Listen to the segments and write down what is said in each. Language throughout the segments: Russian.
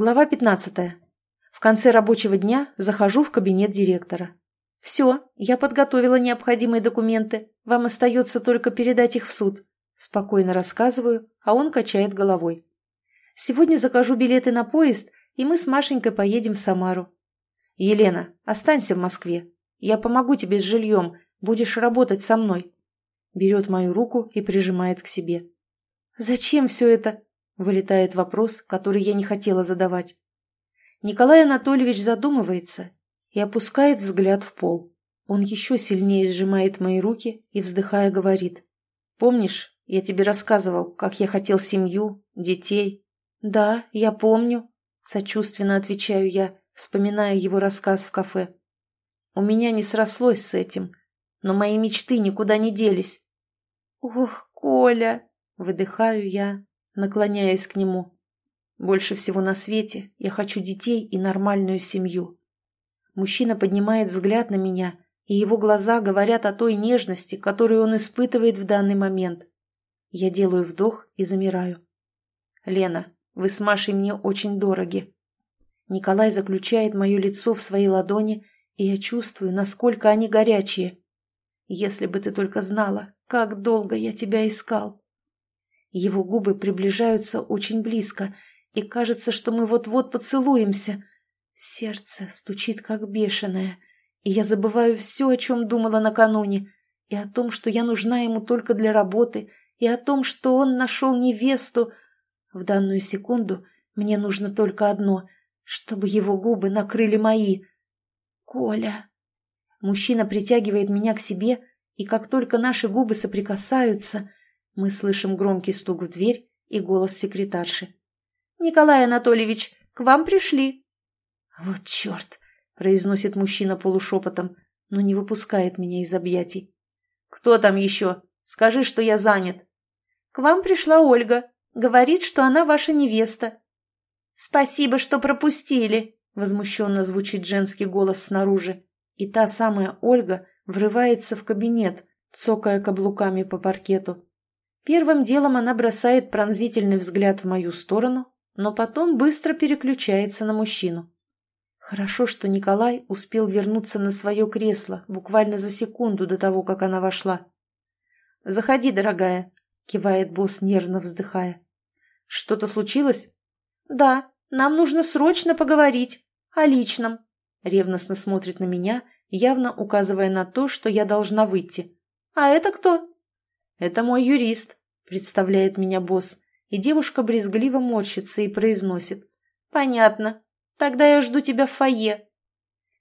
Глава 15. В конце рабочего дня захожу в кабинет директора. «Все, я подготовила необходимые документы. Вам остается только передать их в суд». Спокойно рассказываю, а он качает головой. «Сегодня закажу билеты на поезд, и мы с Машенькой поедем в Самару». «Елена, останься в Москве. Я помогу тебе с жильем. Будешь работать со мной». Берет мою руку и прижимает к себе. «Зачем все это?» – вылетает вопрос, который я не хотела задавать. Николай Анатольевич задумывается и опускает взгляд в пол. Он еще сильнее сжимает мои руки и, вздыхая, говорит. «Помнишь, я тебе рассказывал, как я хотел семью, детей?» «Да, я помню», – сочувственно отвечаю я, вспоминая его рассказ в кафе. «У меня не срослось с этим, но мои мечты никуда не делись». «Ох, Коля!» – выдыхаю я, наклоняясь к нему. «Больше всего на свете я хочу детей и нормальную семью». Мужчина поднимает взгляд на меня, и его глаза говорят о той нежности, которую он испытывает в данный момент. Я делаю вдох и замираю. «Лена, вы с Машей мне очень дороги». Николай заключает мое лицо в своей ладони, и я чувствую, насколько они горячие. «Если бы ты только знала, как долго я тебя искал». Его губы приближаются очень близко, и кажется, что мы вот-вот поцелуемся – Сердце стучит как бешеное, и я забываю все, о чем думала накануне, и о том, что я нужна ему только для работы, и о том, что он нашел невесту. В данную секунду мне нужно только одно, чтобы его губы накрыли мои. «Коля!» Мужчина притягивает меня к себе, и как только наши губы соприкасаются, мы слышим громкий стук в дверь и голос секретарши. «Николай Анатольевич, к вам пришли!» «Вот черт!» — произносит мужчина полушепотом, но не выпускает меня из объятий. «Кто там еще? Скажи, что я занят». «К вам пришла Ольга. Говорит, что она ваша невеста». «Спасибо, что пропустили», — возмущенно звучит женский голос снаружи. И та самая Ольга врывается в кабинет, цокая каблуками по паркету. Первым делом она бросает пронзительный взгляд в мою сторону, но потом быстро переключается на мужчину. Хорошо, что Николай успел вернуться на свое кресло буквально за секунду до того, как она вошла. «Заходи, дорогая», — кивает босс, нервно вздыхая. «Что-то случилось?» «Да, нам нужно срочно поговорить. О личном». Ревностно смотрит на меня, явно указывая на то, что я должна выйти. «А это кто?» «Это мой юрист», — представляет меня босс, и девушка брезгливо морщится и произносит. «Понятно. Тогда я жду тебя в фойе».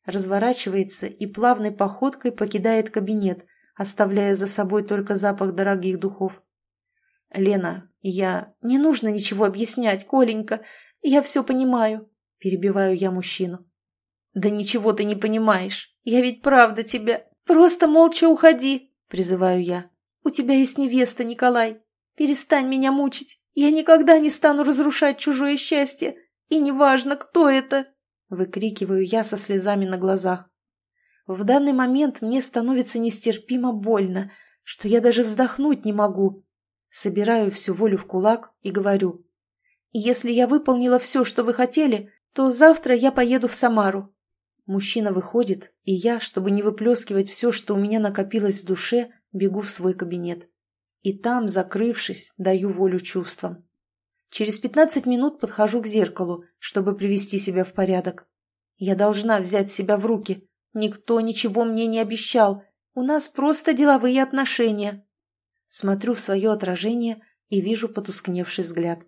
Разворачивается и плавной походкой покидает кабинет, оставляя за собой только запах дорогих духов. «Лена, я... Не нужно ничего объяснять, Коленька. Я все понимаю», — перебиваю я мужчину. «Да ничего ты не понимаешь. Я ведь правда тебя... Просто молча уходи», — призываю я. «У тебя есть невеста, Николай. Перестань меня мучить. Я никогда не стану разрушать чужое счастье. И неважно, кто это!» — выкрикиваю я со слезами на глазах. В данный момент мне становится нестерпимо больно, что я даже вздохнуть не могу. Собираю всю волю в кулак и говорю. «Если я выполнила все, что вы хотели, то завтра я поеду в Самару». Мужчина выходит, и я, чтобы не выплескивать все, что у меня накопилось в душе, бегу в свой кабинет. И там, закрывшись, даю волю чувствам. Через пятнадцать минут подхожу к зеркалу, чтобы привести себя в порядок. Я должна взять себя в руки. Никто ничего мне не обещал. У нас просто деловые отношения. Смотрю в свое отражение и вижу потускневший взгляд.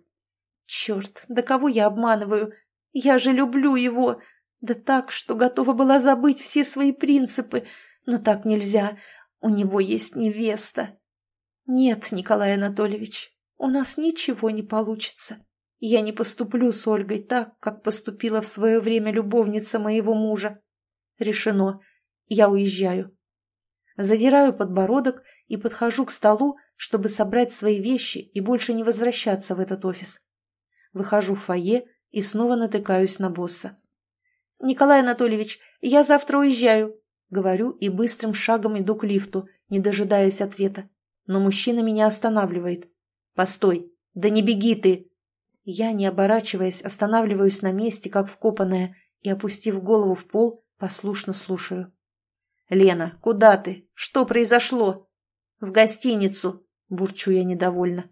Черт, да кого я обманываю? Я же люблю его. Да так, что готова была забыть все свои принципы. Но так нельзя. У него есть невеста. Нет, Николай Анатольевич, у нас ничего не получится. Я не поступлю с Ольгой так, как поступила в свое время любовница моего мужа. Решено. Я уезжаю. Задираю подбородок и подхожу к столу, чтобы собрать свои вещи и больше не возвращаться в этот офис. Выхожу в фойе и снова натыкаюсь на босса. «Николай Анатольевич, я завтра уезжаю», — говорю и быстрым шагом иду к лифту, не дожидаясь ответа. Но мужчина меня останавливает. «Постой! Да не беги ты!» Я, не оборачиваясь, останавливаюсь на месте, как вкопанная, и, опустив голову в пол, послушно слушаю. «Лена, куда ты? Что произошло?» «В гостиницу», — бурчу я недовольно.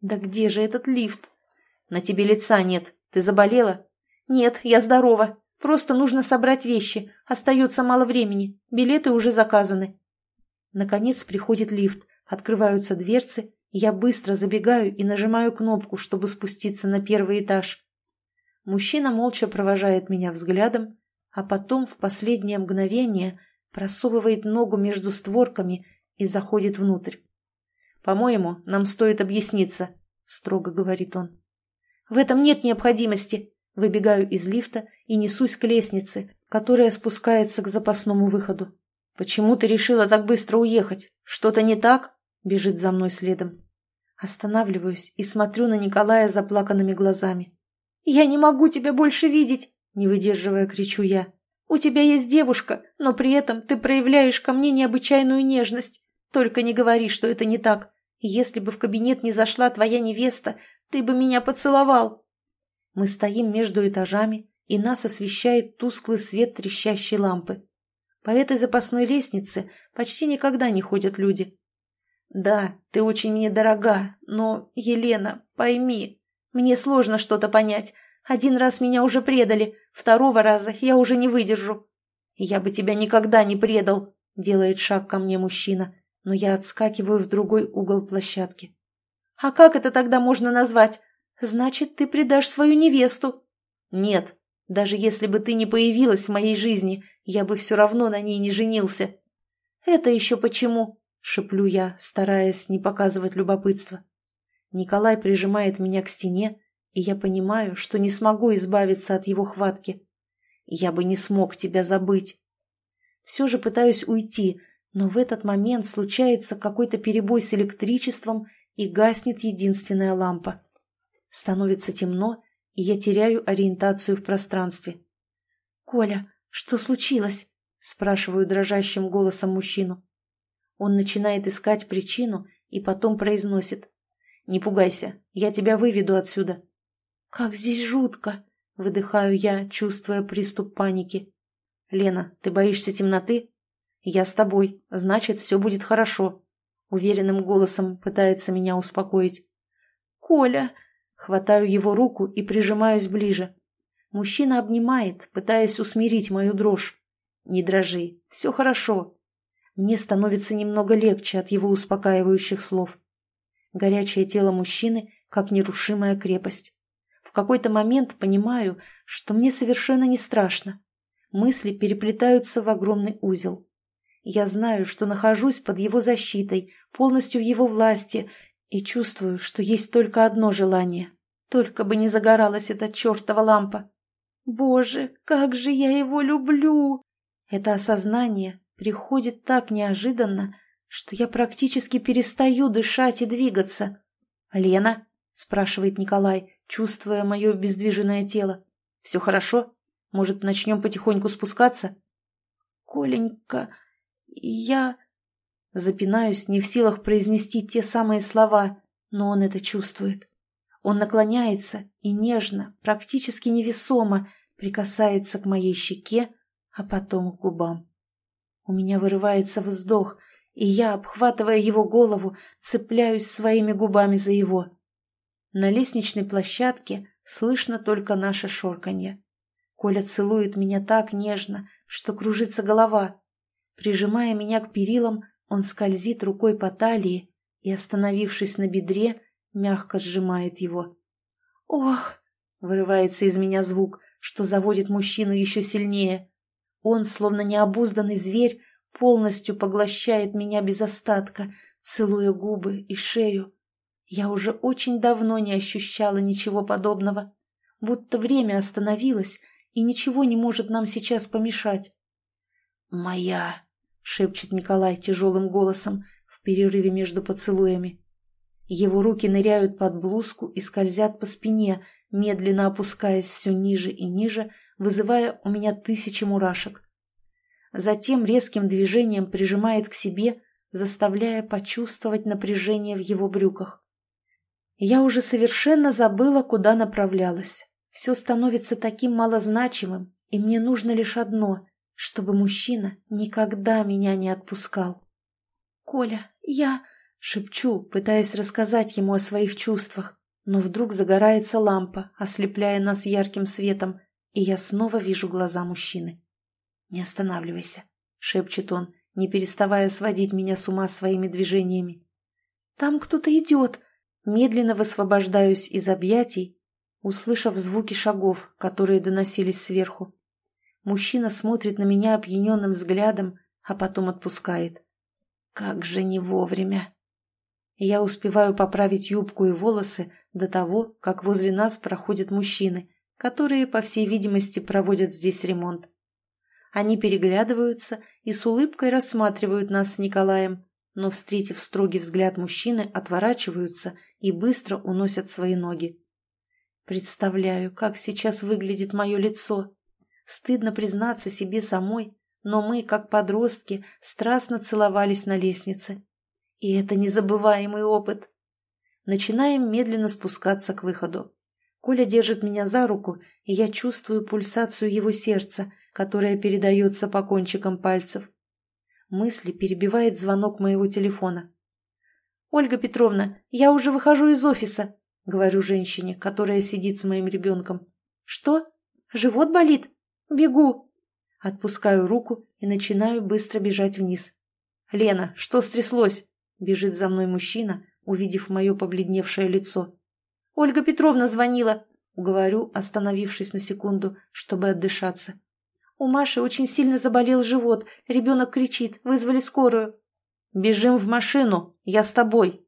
«Да где же этот лифт?» «На тебе лица нет. Ты заболела?» «Нет, я здорова. Просто нужно собрать вещи. Остается мало времени. Билеты уже заказаны». Наконец приходит лифт, открываются дверцы, я быстро забегаю и нажимаю кнопку, чтобы спуститься на первый этаж. Мужчина молча провожает меня взглядом, а потом в последнее мгновение просовывает ногу между створками и заходит внутрь. «По-моему, нам стоит объясниться», — строго говорит он. «В этом нет необходимости», Выбегаю из лифта и несусь к лестнице, которая спускается к запасному выходу. «Почему ты решила так быстро уехать? Что-то не так?» – бежит за мной следом. Останавливаюсь и смотрю на Николая заплаканными глазами. «Я не могу тебя больше видеть!» – не выдерживая, кричу я. «У тебя есть девушка, но при этом ты проявляешь ко мне необычайную нежность. Только не говори, что это не так. Если бы в кабинет не зашла твоя невеста, ты бы меня поцеловал!» Мы стоим между этажами, и нас освещает тусклый свет трещащей лампы. По этой запасной лестнице почти никогда не ходят люди. «Да, ты очень мне дорога, но, Елена, пойми, мне сложно что-то понять. Один раз меня уже предали, второго раза я уже не выдержу». «Я бы тебя никогда не предал», — делает шаг ко мне мужчина, но я отскакиваю в другой угол площадки. «А как это тогда можно назвать? «Значит, ты предашь свою невесту?» «Нет, даже если бы ты не появилась в моей жизни, я бы все равно на ней не женился». «Это еще почему?» — шеплю я, стараясь не показывать любопытства. Николай прижимает меня к стене, и я понимаю, что не смогу избавиться от его хватки. Я бы не смог тебя забыть. Все же пытаюсь уйти, но в этот момент случается какой-то перебой с электричеством и гаснет единственная лампа. Становится темно, и я теряю ориентацию в пространстве. «Коля, что случилось?» – спрашиваю дрожащим голосом мужчину. Он начинает искать причину и потом произносит. «Не пугайся, я тебя выведу отсюда». «Как здесь жутко!» – выдыхаю я, чувствуя приступ паники. «Лена, ты боишься темноты?» «Я с тобой, значит, все будет хорошо», – уверенным голосом пытается меня успокоить. «Коля, Хватаю его руку и прижимаюсь ближе. Мужчина обнимает, пытаясь усмирить мою дрожь. «Не дрожи, все хорошо». Мне становится немного легче от его успокаивающих слов. Горячее тело мужчины, как нерушимая крепость. В какой-то момент понимаю, что мне совершенно не страшно. Мысли переплетаются в огромный узел. Я знаю, что нахожусь под его защитой, полностью в его власти, и чувствую, что есть только одно желание. Только бы не загоралась эта чертова лампа. Боже, как же я его люблю! Это осознание приходит так неожиданно, что я практически перестаю дышать и двигаться. «Лена?» – спрашивает Николай, чувствуя мое обездвиженное тело. «Все хорошо? Может, начнем потихоньку спускаться?» «Коленька, я...» Запинаюсь, не в силах произнести те самые слова, но он это чувствует. Он наклоняется и нежно, практически невесомо, прикасается к моей щеке, а потом к губам. У меня вырывается вздох, и я, обхватывая его голову, цепляюсь своими губами за его. На лестничной площадке слышно только наше шорканье. Коля целует меня так нежно, что кружится голова. Прижимая меня к перилам, он скользит рукой по талии и, остановившись на бедре, мягко сжимает его. «Ох!» — вырывается из меня звук, что заводит мужчину еще сильнее. Он, словно необузданный зверь, полностью поглощает меня без остатка, целуя губы и шею. Я уже очень давно не ощущала ничего подобного, будто время остановилось, и ничего не может нам сейчас помешать. «Моя!» Шепчет Николай тяжелым голосом в перерыве между поцелуями. Его руки ныряют под блузку и скользят по спине, медленно опускаясь все ниже и ниже, вызывая у меня тысячи мурашек. Затем резким движением прижимает к себе, заставляя почувствовать напряжение в его брюках. Я уже совершенно забыла, куда направлялась. Все становится таким малозначимым, и мне нужно лишь одно — чтобы мужчина никогда меня не отпускал. «Коля, я...» — шепчу, пытаясь рассказать ему о своих чувствах, но вдруг загорается лампа, ослепляя нас ярким светом, и я снова вижу глаза мужчины. «Не останавливайся», — шепчет он, не переставая сводить меня с ума своими движениями. «Там кто-то идет!» Медленно высвобождаюсь из объятий, услышав звуки шагов, которые доносились сверху. Мужчина смотрит на меня опьяненным взглядом, а потом отпускает. Как же не вовремя! Я успеваю поправить юбку и волосы до того, как возле нас проходят мужчины, которые, по всей видимости, проводят здесь ремонт. Они переглядываются и с улыбкой рассматривают нас с Николаем, но, встретив строгий взгляд мужчины, отворачиваются и быстро уносят свои ноги. Представляю, как сейчас выглядит мое лицо. Стыдно признаться себе самой, но мы, как подростки, страстно целовались на лестнице. И это незабываемый опыт. Начинаем медленно спускаться к выходу. Коля держит меня за руку, и я чувствую пульсацию его сердца, которая передается по кончикам пальцев. Мысли перебивает звонок моего телефона. «Ольга Петровна, я уже выхожу из офиса», — говорю женщине, которая сидит с моим ребенком. «Что? Живот болит?» «Бегу!» Отпускаю руку и начинаю быстро бежать вниз. «Лена, что стряслось?» — бежит за мной мужчина, увидев мое побледневшее лицо. «Ольга Петровна звонила!» — говорю, остановившись на секунду, чтобы отдышаться. «У Маши очень сильно заболел живот, ребенок кричит, вызвали скорую». «Бежим в машину, я с тобой!»